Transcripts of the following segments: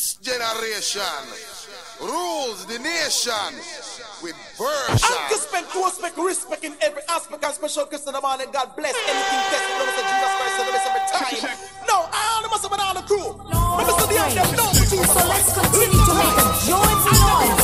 This generation rules the nation with version. Uncle spend to respect, respect in every aspect. And special Christian the man God bless anything tested. Remember to Jesus Christ and the best every time. No, I only must have been on the crew. No, Remember to the end, no, So let's continue to make a joyful noise.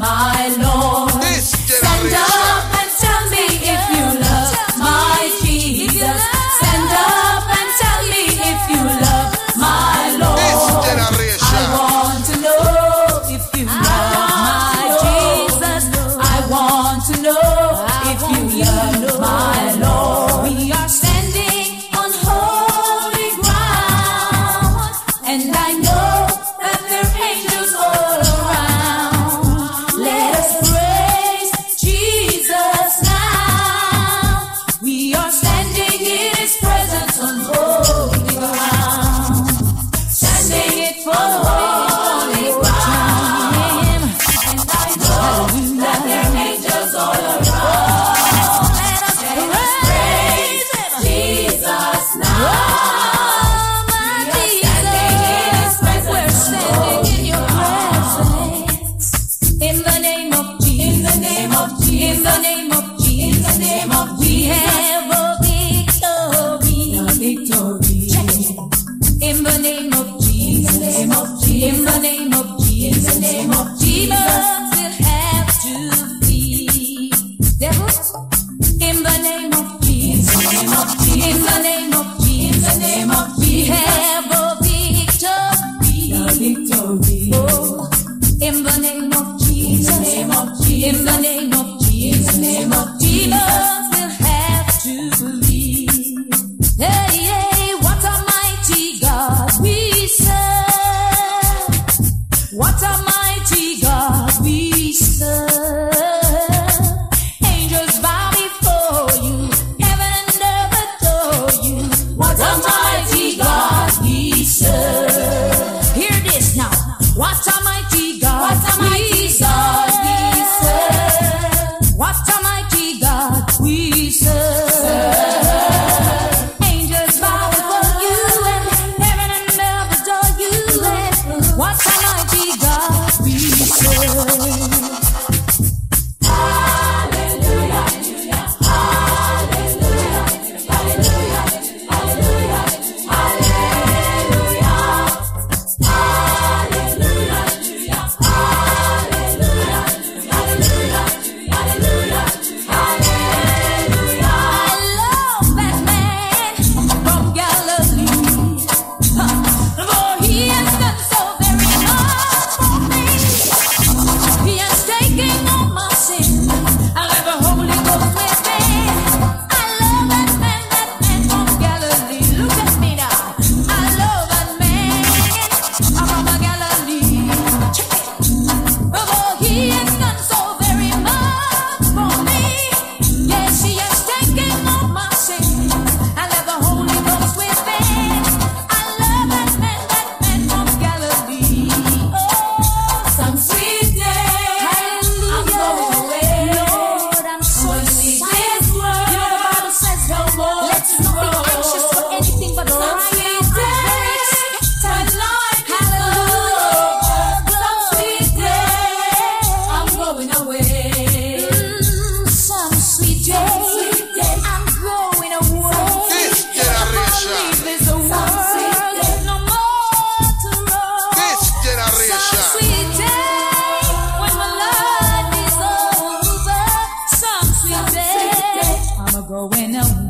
my Lord. Going up.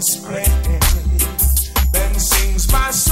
displayed. Then sings my soul,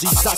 seats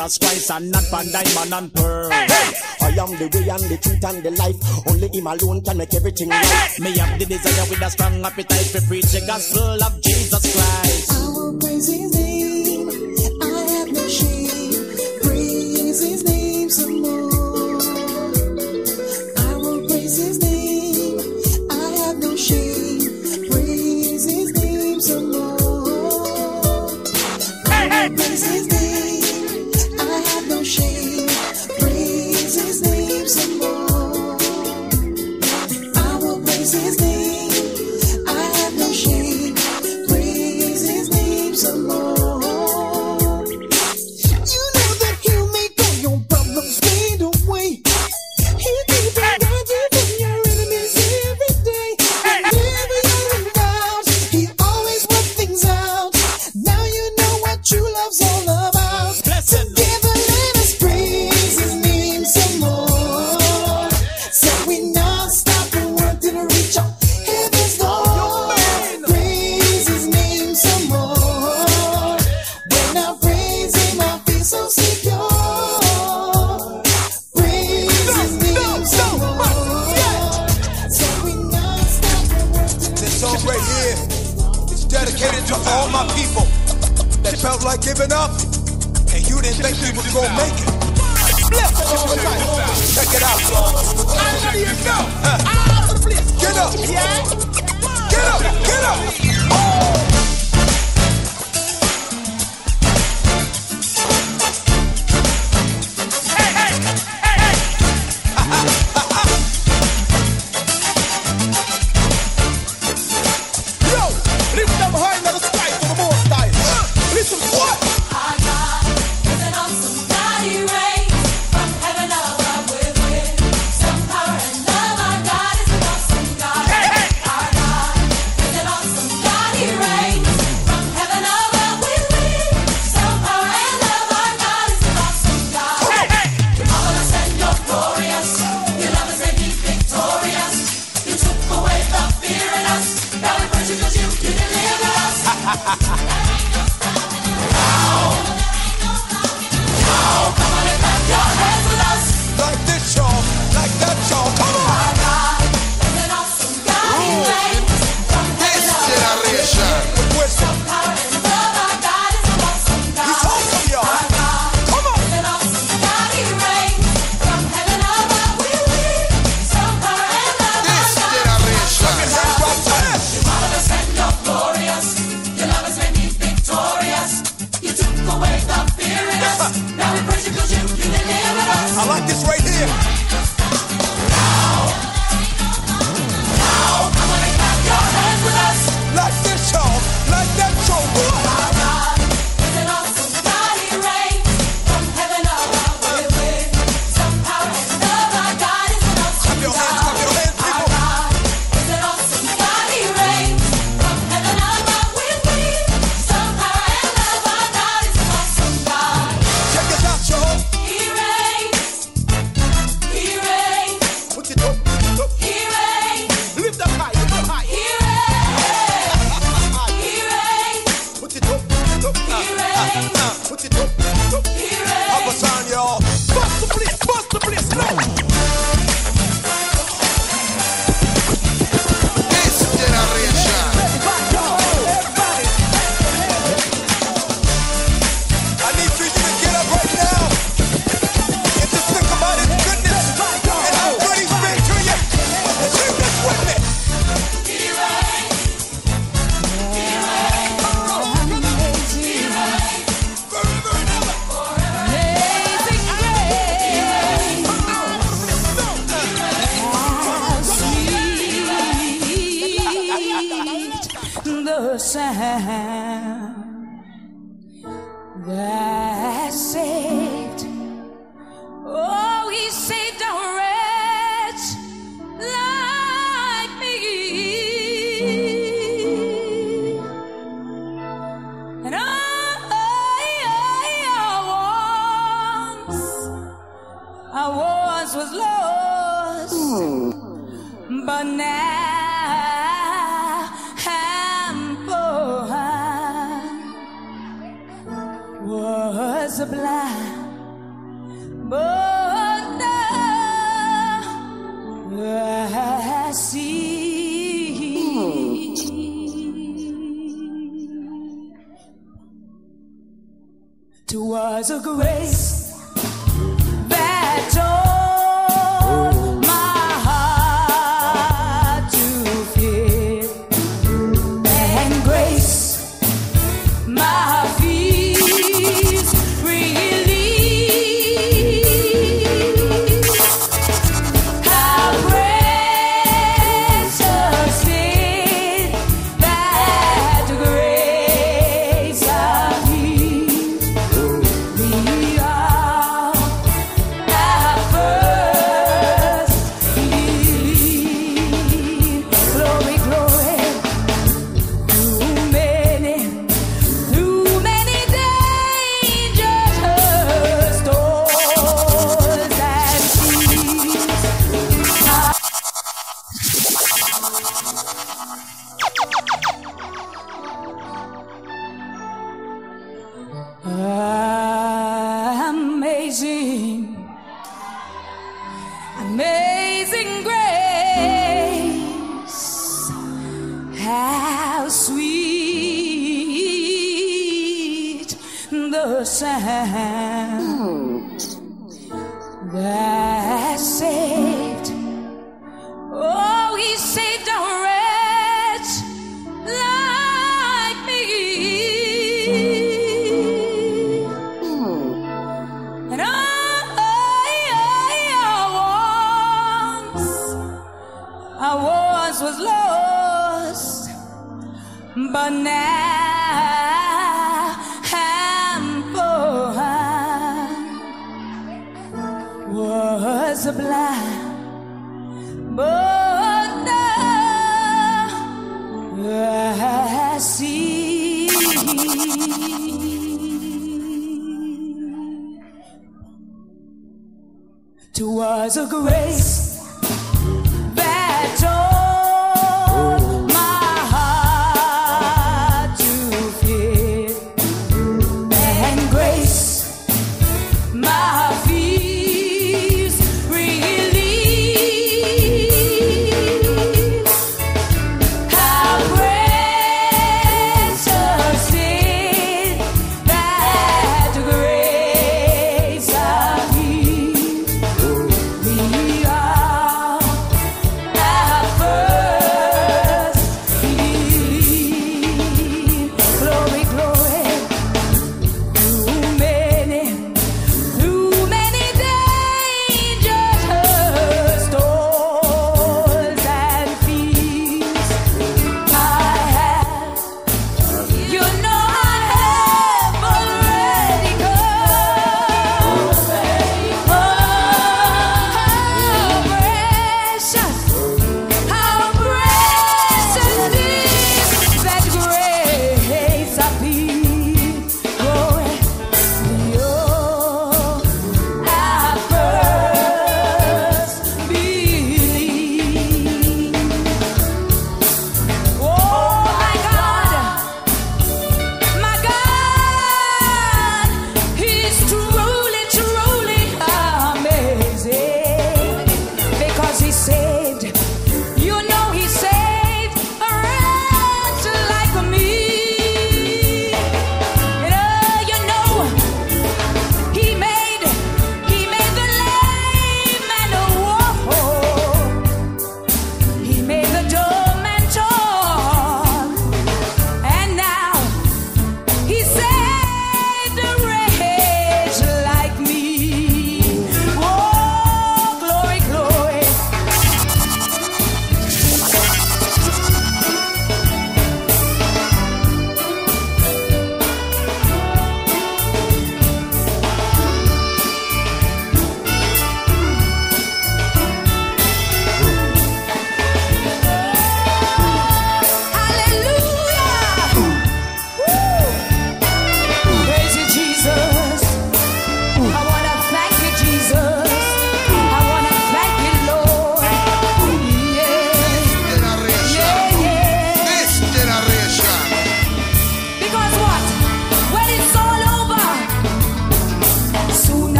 Jesus Christ and not Van Diamond and Pearl. Hey, hey. I am the way and the truth and the life. Only Him alone can make everything right. Hey, me have the desire with a strong appetite to preach the gospel of Jesus Christ.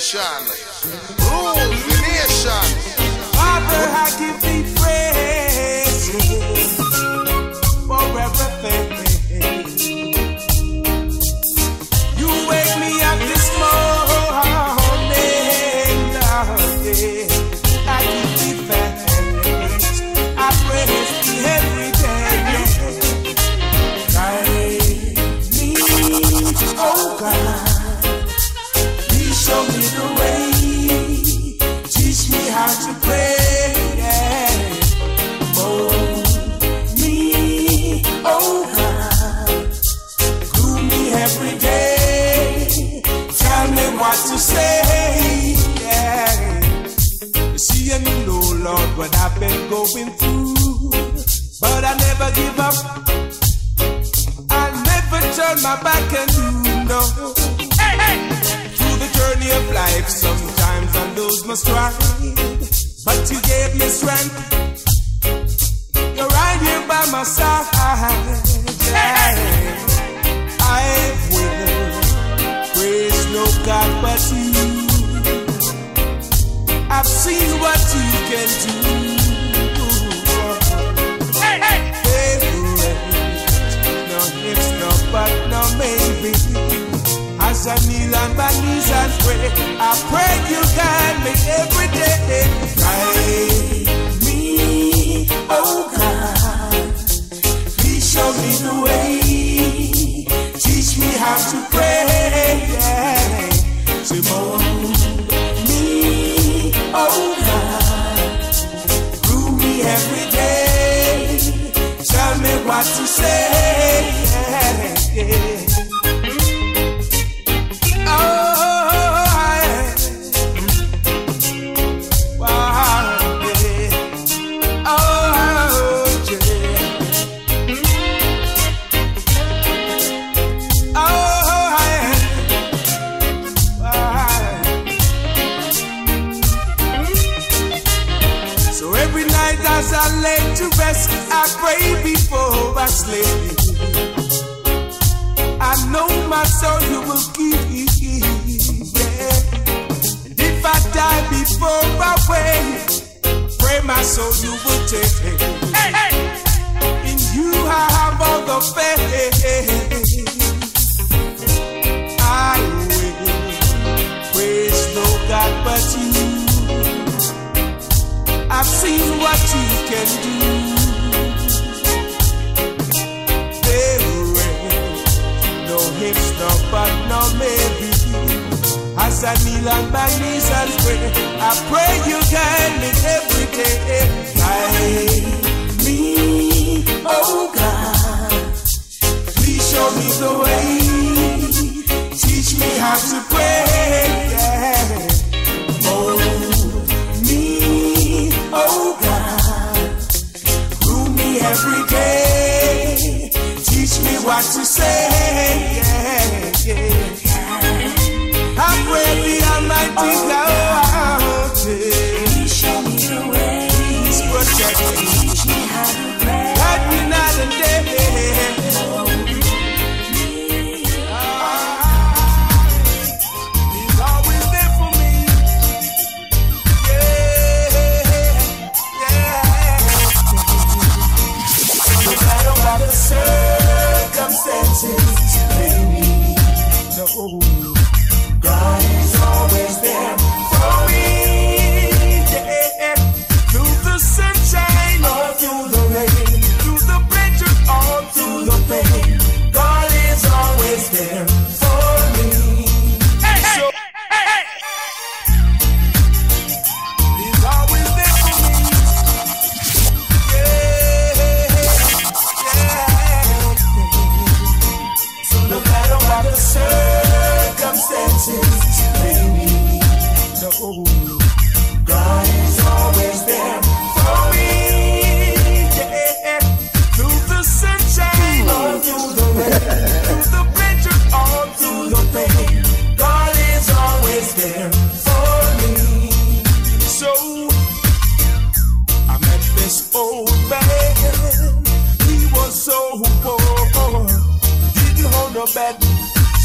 Nation. Rule Nation. Papa, I give my back and you know. Hey, hey. Through the journey of life, sometimes I lose my stride. But you gave me strength. You're right here by my side. Hey hey! I will praise no God but you. I've seen what you can do. me. As I kneel on my knees and pray, I pray you guide me every day. Guide me, oh God. Please show me the way. Teach me how to pray. Yeah. mold me, oh God. Rule me every day. Tell me what to say. Yeah.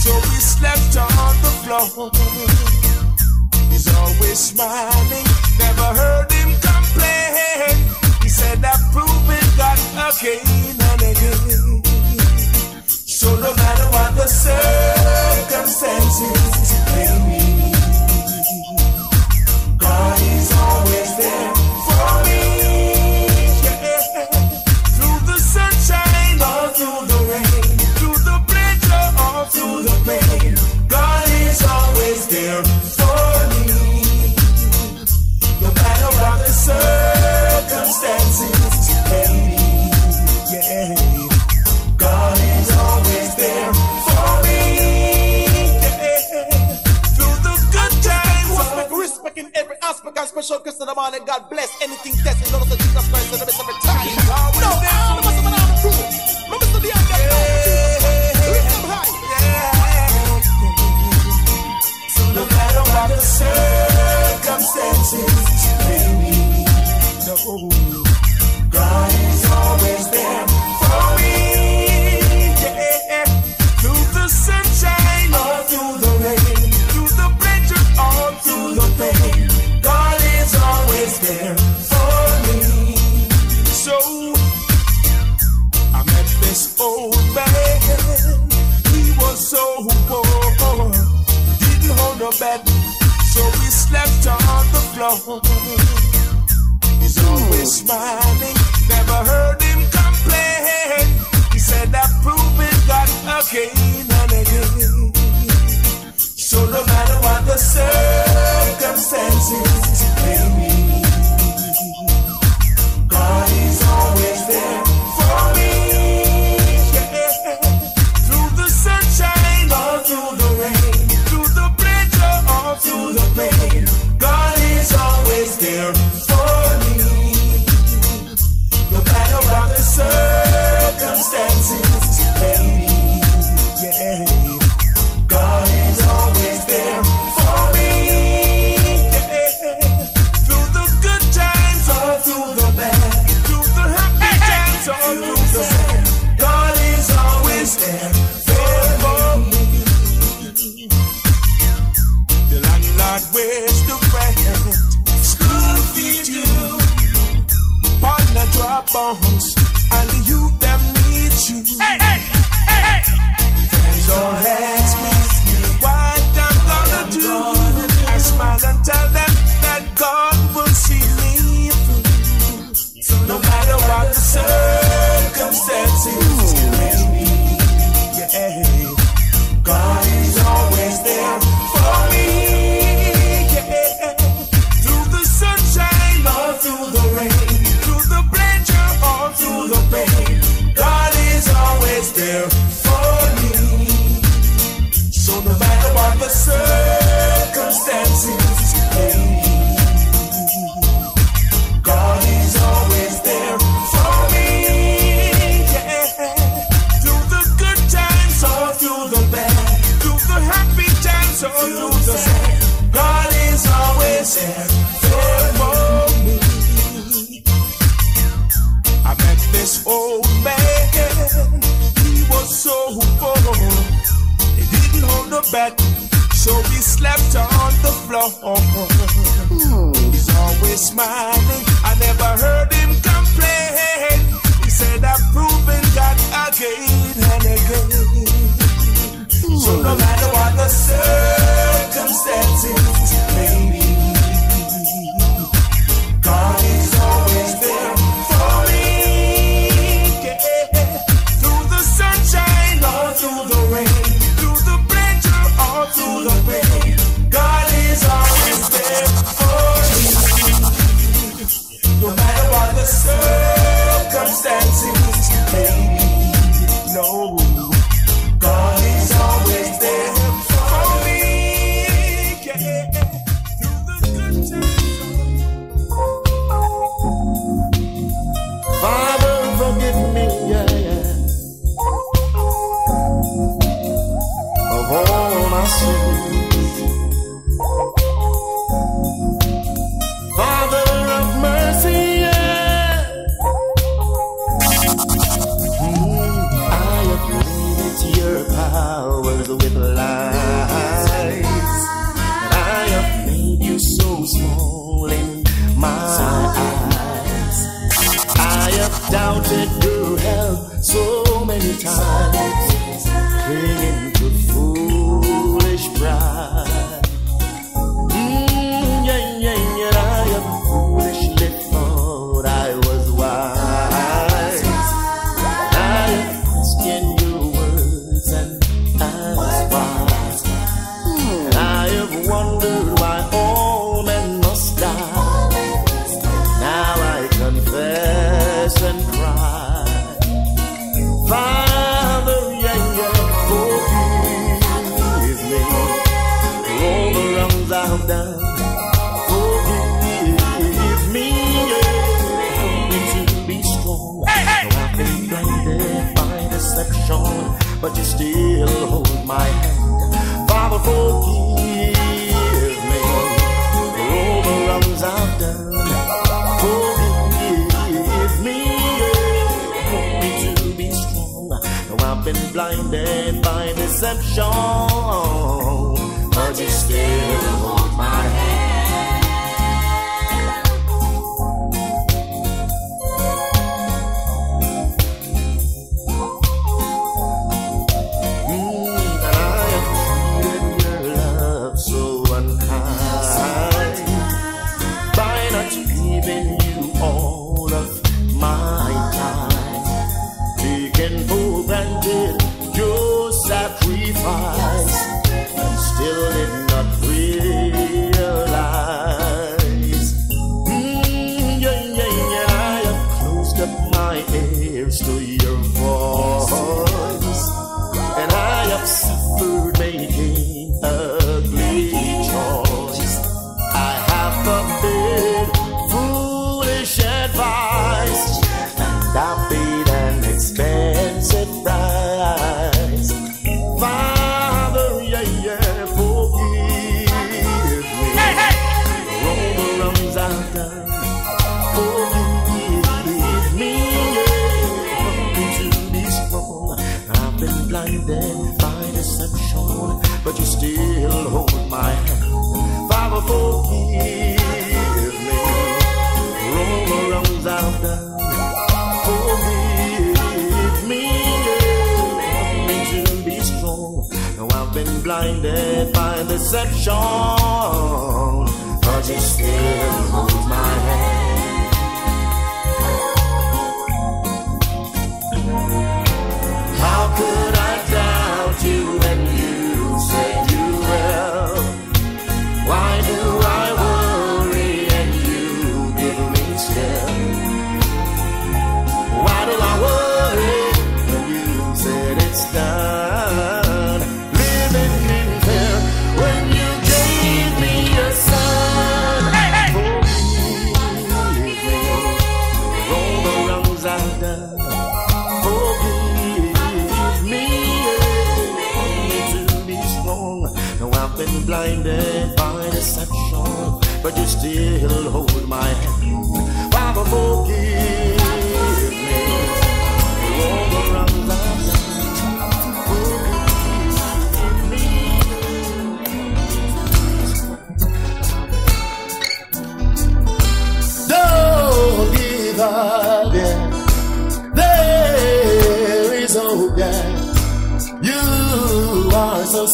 So we slept on the floor. He's always smiling, never heard him complain. He said, I prove it God again and again. So no matter what the circumstances may be, God is always there for me. so Christ the man and God bless anything Jesus Christ and the best of. No, no, no, no, no. No, no matter what the circumstances. circumstances. Christ. find deception. But you still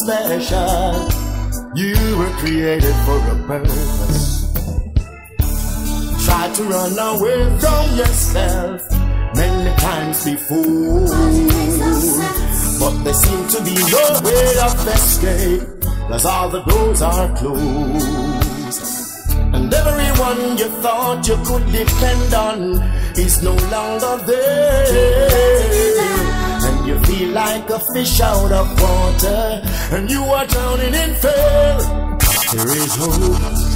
special. You were created for a purpose. Try to run away from yourself many times before, but there seems to be no way of escape, cause all the doors are closed. And everyone you thought you could depend on is no longer there feel like a fish out of water, and you are drowning in fear. There is hope.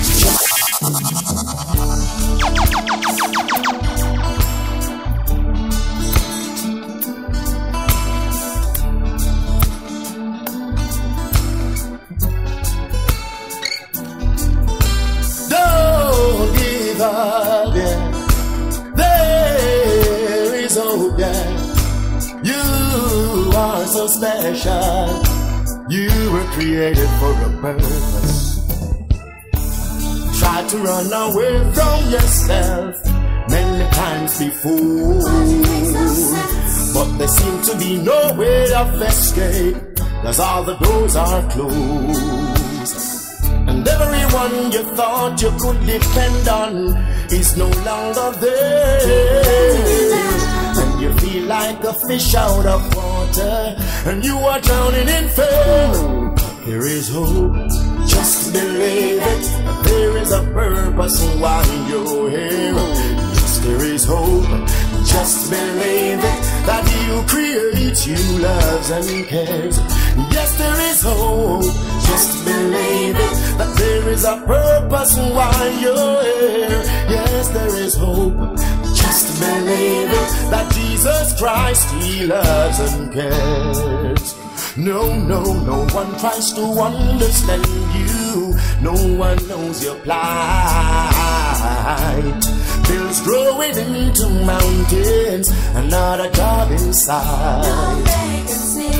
special. You were created for a purpose. Try to run away from yourself many times before, but there seems to be no way of escape, cause all the doors are closed. And everyone you thought you could depend on is no longer there. And you feel like a fish out of water and you are drowning in fear. There is hope, just believe it. There is a purpose why you're here. Yes, there is hope, just believe it. That He who creates you loves and cares. Yes, there is hope, just believe it. That there is a purpose why you're here. Yes, there is hope. Believe it that Jesus Christ He loves and cares. No, no, no one tries to understand you. No one knows your plight. Bills growing into mountains, another job inside.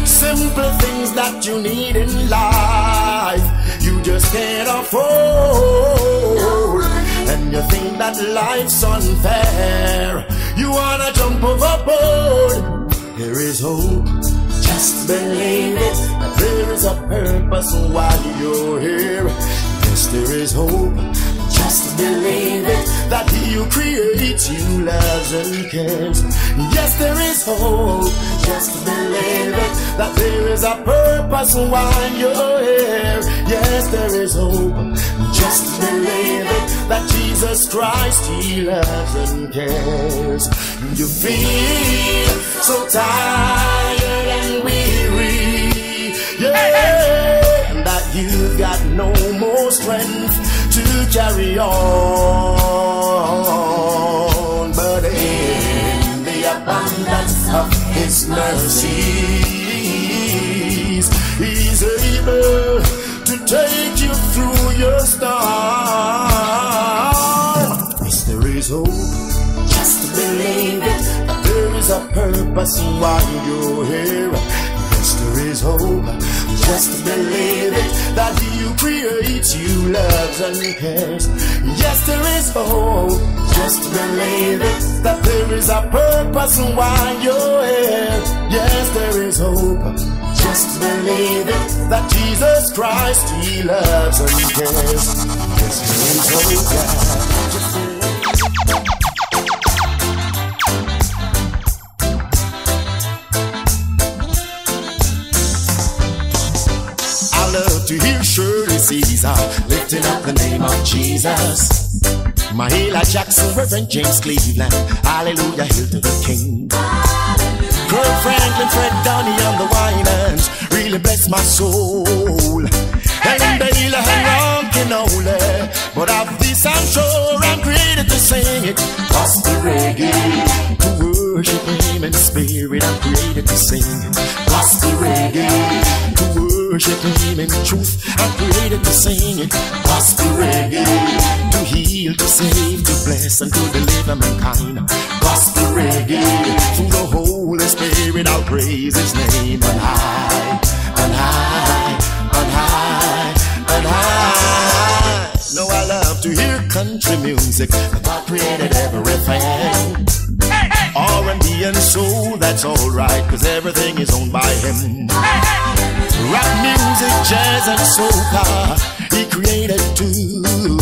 Simple things that you need in life, you just can't afford. And you think that life's unfair, you wanna jump overboard. There is hope, just believe it. There is a purpose while you're here. Yes, there is hope. Believe it that He who creates you loves and cares. Yes, there is hope. Just believe it that there is a purpose why you're here. Yes, there is hope. Just believe it that Jesus Christ He loves and cares. You feel so tired and weary. Yeah, that you've got no more strength to carry on. But in the abundance of His mercies, He's able to take you through your storm. Yes, there is hope. Just believe it. There is a purpose why you're here. There is hope. Just believe it that who creates you loves and cares. Yes, there is hope. Just believe it that there is a purpose why you're here. Yes, there is hope. Just believe it that Jesus Christ He loves and cares. Yes, there is hope. yeah. Lifting up the name of Jesus. Mahalia Jackson, Reverend James Cleveland, Hallelujah, hail to the King. Kirk Franklin, Fred Downey on the Winans, really bless my soul. And Baylor and Ronkin but of this I'm sure I'm created to sing it. Gospel reggae, to worship Him in spirit, I'm created to sing it. Gospel reggae, to worship Him in truth, I'm created to sing it. Gospel reggae, to heal, to save, to bless, and to deliver mankind. Gospel reggae, through the Holy Spirit, I'll praise His name on high, on high, on high, on high. No, I love to hear country music. God created everything. R&B and soul, that's alright, cause everything is owned by Him. Rock music, jazz, and soca, He created too.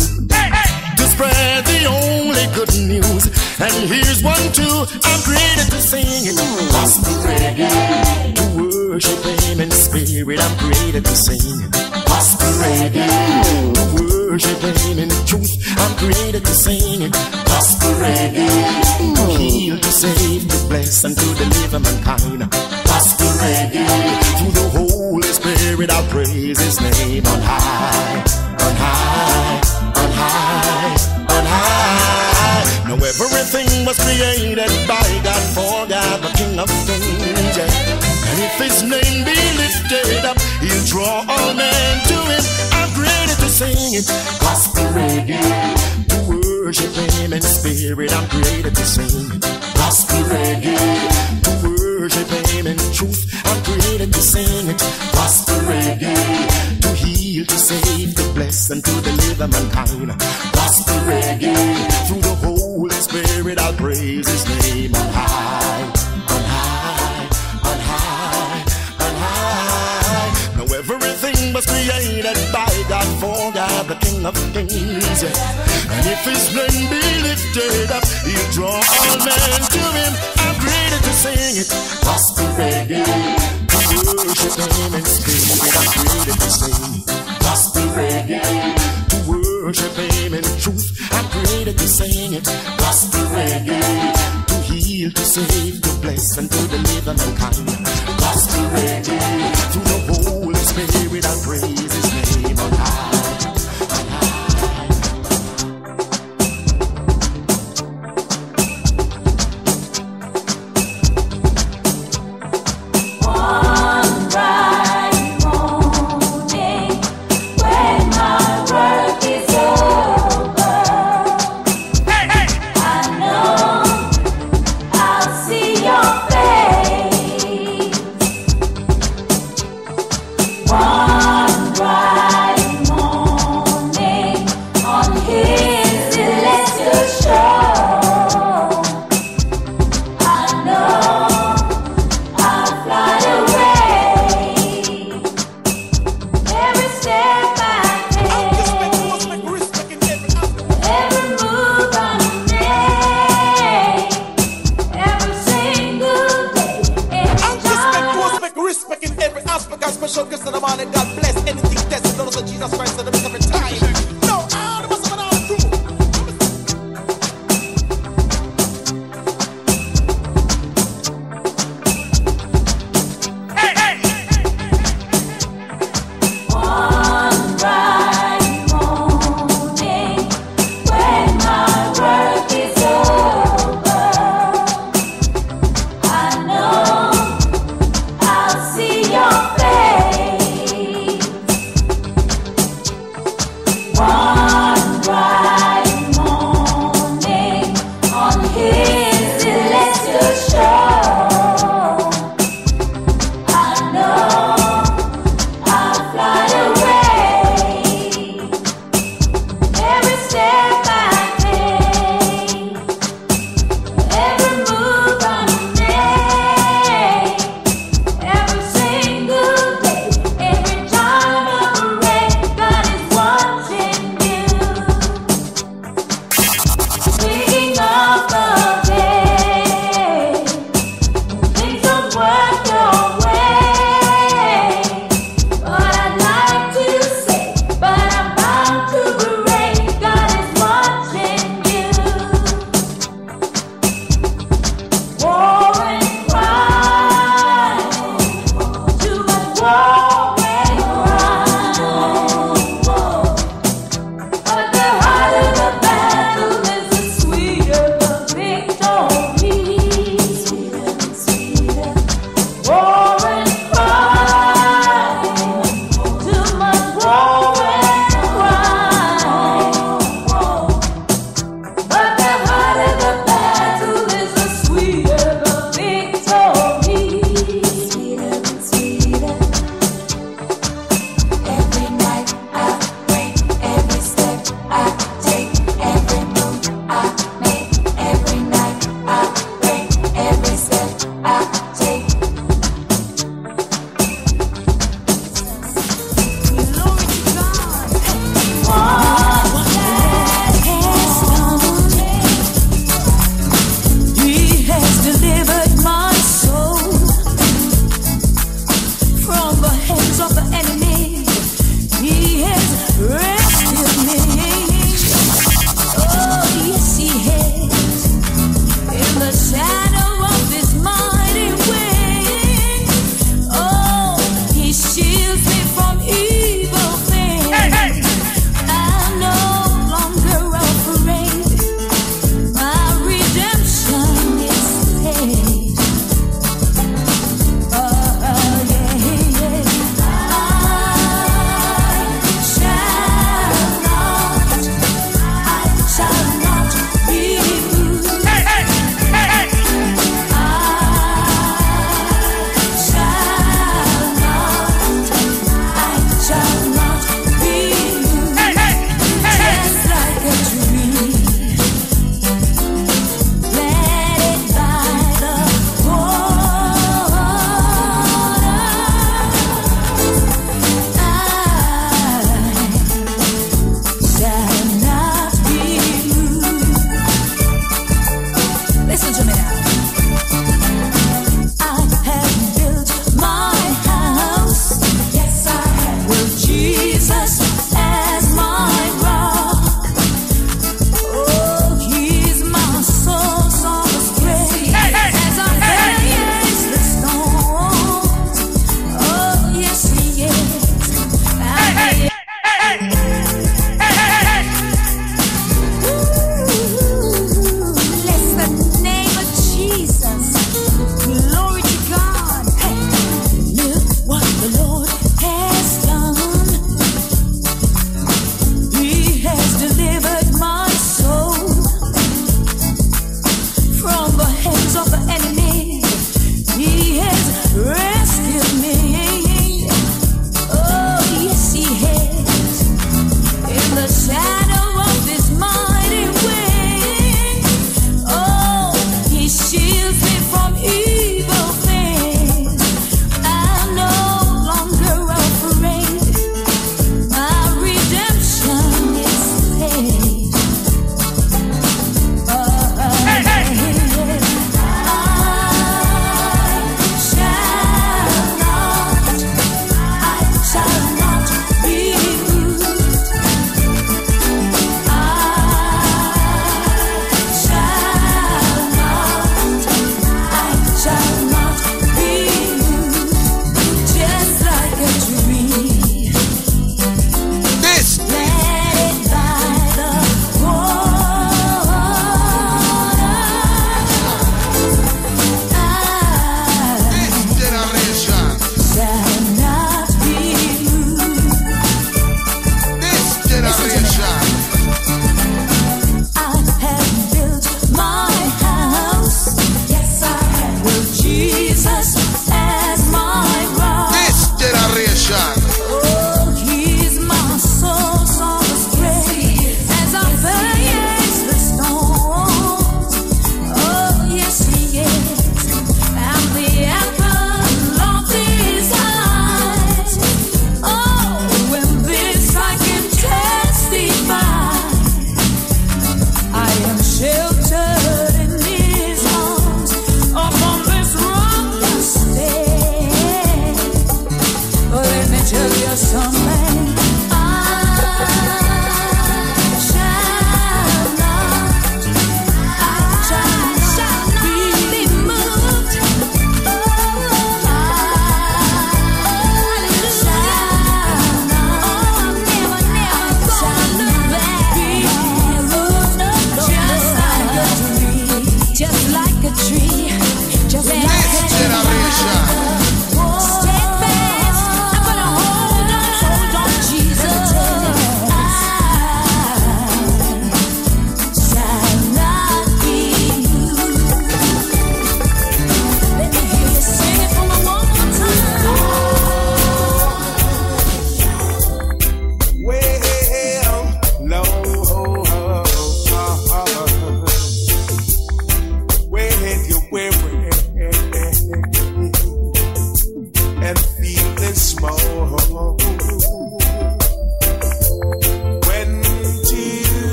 To spread the only good news. And here's one too, I'm created to sing it. Gospel reggae, to worship Him in spirit, I'm created to sing. Gospel reggae, to worship Him in truth, I'm created to sing. Gospel save, to deliver mankind. Gospel reggae, through the Holy Spirit, I'll praise His name on high, on high, on high, on high. Now everything was created by God for God, the King of Kings. And if His name be lifted up, He'll draw all men to Him. I'm created to sing it, worship Him in spirit. I'm created to sing gospel reggae. To worship Him in truth. I'm created to sing gospel reggae. To heal, to save, to bless, and to deliver mankind. Gospel reggae. Through the Holy Spirit, I'll praise His name on high. of things. And if his name be lifted up, he'll draw all men to him. I'm created to sing it. Gospel reggae. To worship him and scream. I'm created to sing. Gospel reggae. To worship him in truth. I'm created to sing it. Gospel reggae. To heal, to save, to bless, and to deliver mankind. Gospel reggae. Through the Holy Spirit, I praise his first of the seven times.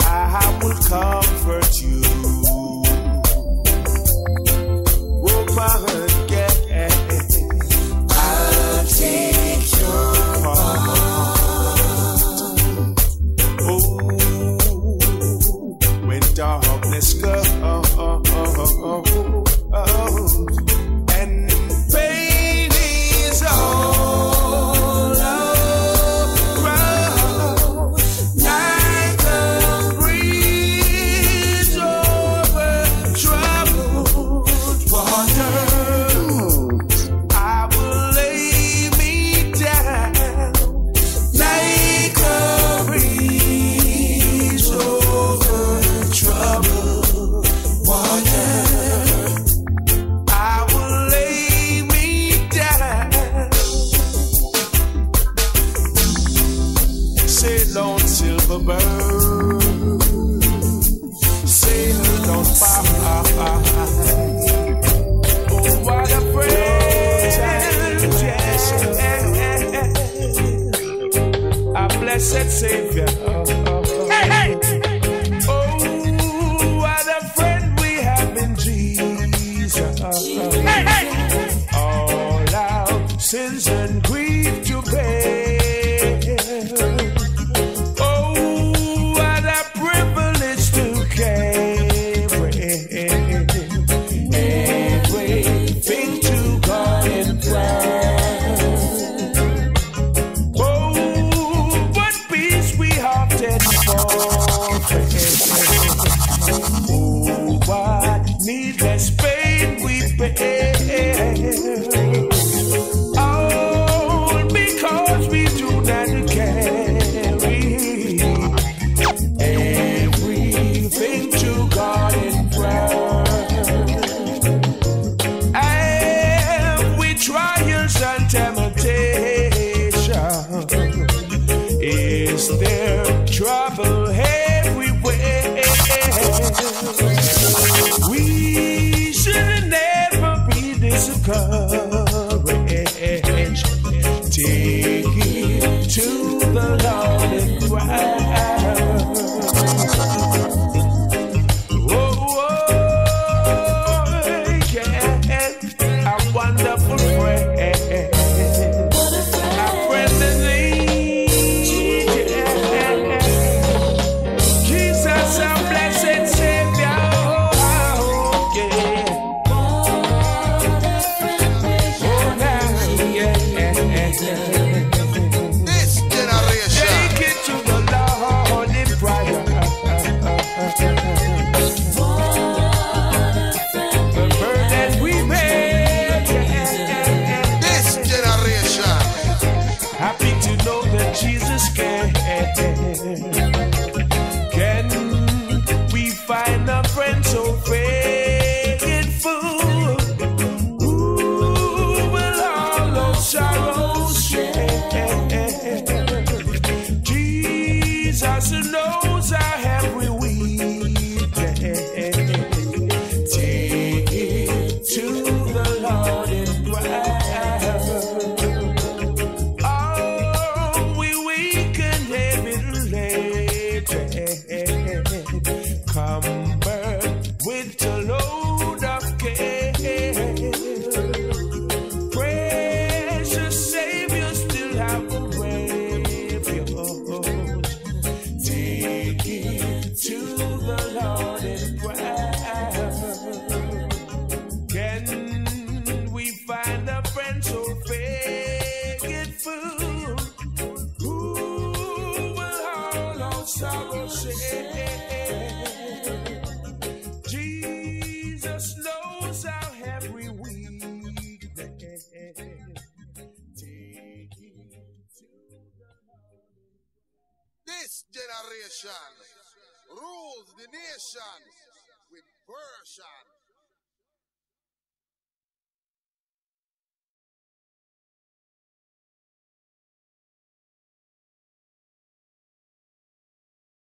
I will comfort you. Oh, yeah,